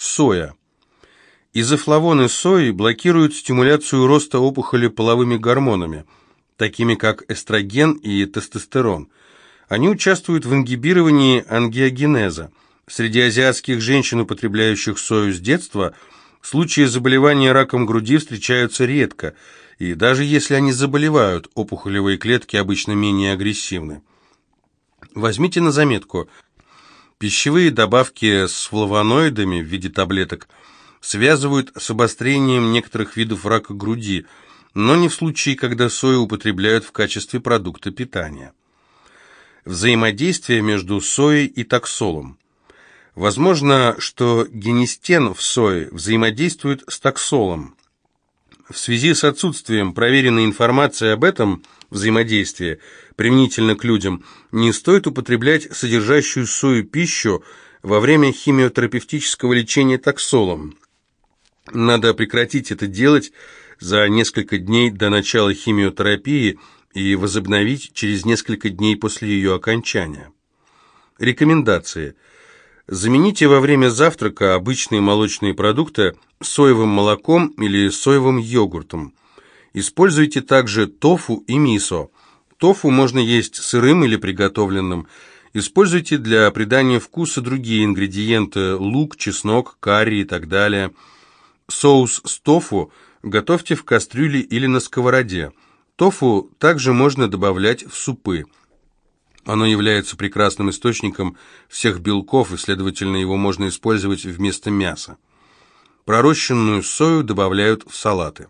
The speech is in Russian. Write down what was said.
Соя. Изофлавоны сои блокируют стимуляцию роста опухоли половыми гормонами, такими как эстроген и тестостерон. Они участвуют в ингибировании ангиогенеза. Среди азиатских женщин, употребляющих сою с детства, случаи заболевания раком груди встречаются редко, и даже если они заболевают, опухолевые клетки обычно менее агрессивны. Возьмите на заметку, пищевые добавки с флавоноидами в виде таблеток – связывают с обострением некоторых видов рака груди, но не в случае, когда сою употребляют в качестве продукта питания. Взаимодействие между соей и таксолом. Возможно, что генистен в сое взаимодействует с таксолом. В связи с отсутствием проверенной информации об этом взаимодействии применительно к людям, не стоит употреблять содержащую сою пищу во время химиотерапевтического лечения таксолом. Надо прекратить это делать за несколько дней до начала химиотерапии и возобновить через несколько дней после ее окончания. Рекомендации. Замените во время завтрака обычные молочные продукты соевым молоком или соевым йогуртом. Используйте также тофу и мисо. Тофу можно есть сырым или приготовленным. Используйте для придания вкуса другие ингредиенты – лук, чеснок, карри и так далее – Соус с тофу готовьте в кастрюле или на сковороде. Тофу также можно добавлять в супы. Оно является прекрасным источником всех белков, и, следовательно, его можно использовать вместо мяса. Пророщенную сою добавляют в салаты.